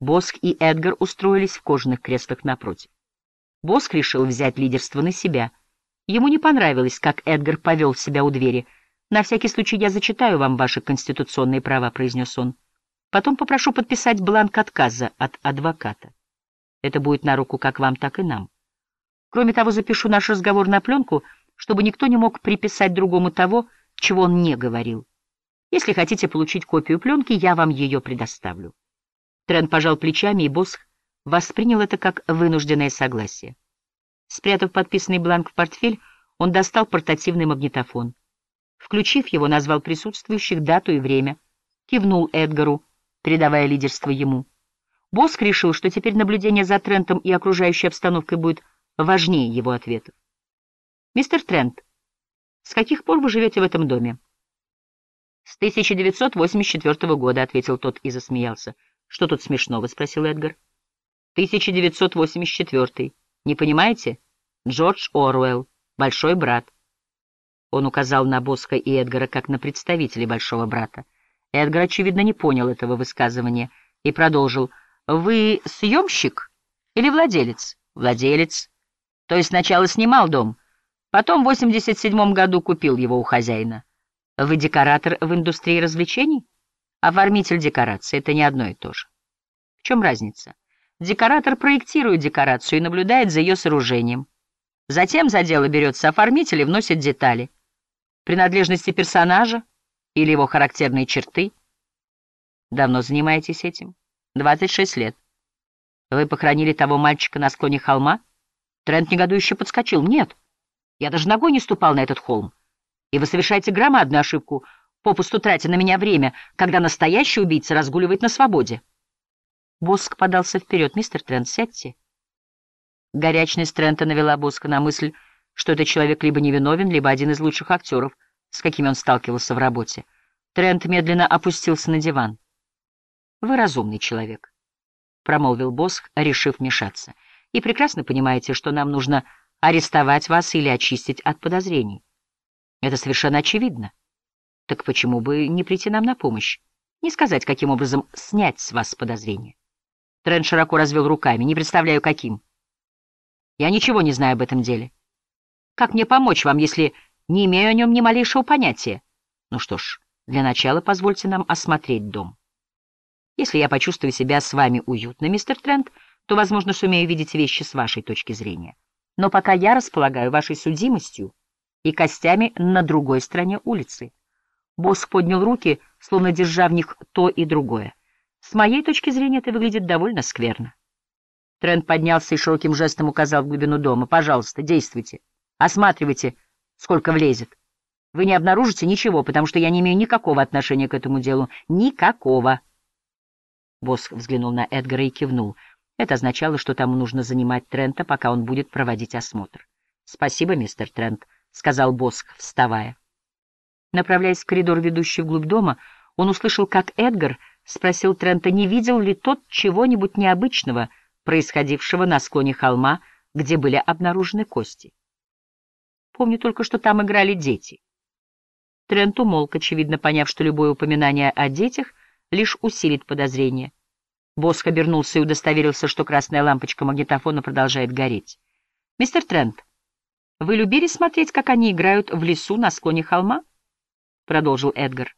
Боск и Эдгар устроились в кожаных креслах напротив. Боск решил взять лидерство на себя. Ему не понравилось, как Эдгар повел себя у двери. «На всякий случай я зачитаю вам ваши конституционные права», — произнес он. «Потом попрошу подписать бланк отказа от адвоката. Это будет на руку как вам, так и нам. Кроме того, запишу наш разговор на пленку, чтобы никто не мог приписать другому того, чего он не говорил. Если хотите получить копию пленки, я вам ее предоставлю». Трент пожал плечами, и Босх воспринял это как вынужденное согласие. Спрятав подписанный бланк в портфель, он достал портативный магнитофон. Включив его, назвал присутствующих дату и время, кивнул Эдгару, передавая лидерство ему. Боск решил, что теперь наблюдение за Трентом и окружающей обстановкой будет важнее его ответов. «Мистер Трент, с каких пор вы живете в этом доме?» «С 1984 года», — ответил тот и засмеялся. «Что тут смешного?» — спросил Эдгар. «1984. Не понимаете? Джордж Оруэлл, большой брат». Он указал на Боска и Эдгара как на представителей большого брата. Эдгар, очевидно, не понял этого высказывания и продолжил. «Вы съемщик или владелец?» «Владелец. То есть сначала снимал дом, потом в 87 году купил его у хозяина. Вы декоратор в индустрии развлечений?» Оформитель декорации — это не одно и то же. В чем разница? Декоратор проектирует декорацию и наблюдает за ее сооружением. Затем за дело берется оформитель и вносит детали. Принадлежности персонажа или его характерные черты. Давно занимаетесь этим? 26 лет. Вы похоронили того мальчика на склоне холма? Трент негодующе подскочил. Нет, я даже ногой не ступал на этот холм. И вы совершаете громадную ошибку — попусту тратя на меня время, когда настоящий убийца разгуливает на свободе. Боск подался вперед. «Мистер Трент, сядьте». Горячность Трента навела Боска на мысль, что этот человек либо невиновен, либо один из лучших актеров, с какими он сталкивался в работе. Трент медленно опустился на диван. «Вы разумный человек», — промолвил Боск, решив вмешаться. «И прекрасно понимаете, что нам нужно арестовать вас или очистить от подозрений. Это совершенно очевидно. Так почему бы не прийти нам на помощь? Не сказать, каким образом снять с вас подозрения. Трент широко развел руками. Не представляю, каким. Я ничего не знаю об этом деле. Как мне помочь вам, если не имею о нем ни малейшего понятия? Ну что ж, для начала позвольте нам осмотреть дом. Если я почувствую себя с вами уютно, мистер Трент, то, возможно, сумею видеть вещи с вашей точки зрения. Но пока я располагаю вашей судимостью и костями на другой стороне улицы. Босс поднял руки, словно держа в них то и другое. С моей точки зрения это выглядит довольно скверно. Трент поднялся и широким жестом указал в глубину дома. «Пожалуйста, действуйте. Осматривайте, сколько влезет. Вы не обнаружите ничего, потому что я не имею никакого отношения к этому делу. Никакого!» Босс взглянул на Эдгара и кивнул. Это означало, что тому нужно занимать Трента, пока он будет проводить осмотр. «Спасибо, мистер Трент», — сказал Боск, вставая. Направляясь в коридор, ведущий вглубь дома, он услышал, как Эдгар спросил Трента, не видел ли тот чего-нибудь необычного, происходившего на склоне холма, где были обнаружены кости. Помню только, что там играли дети. Трент умолк, очевидно поняв, что любое упоминание о детях лишь усилит подозрение. Босх обернулся и удостоверился, что красная лампочка магнитофона продолжает гореть. «Мистер Трент, вы любили смотреть, как они играют в лесу на склоне холма?» — продолжил Эдгар.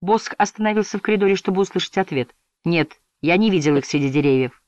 Боск остановился в коридоре, чтобы услышать ответ. «Нет, я не видел их среди деревьев.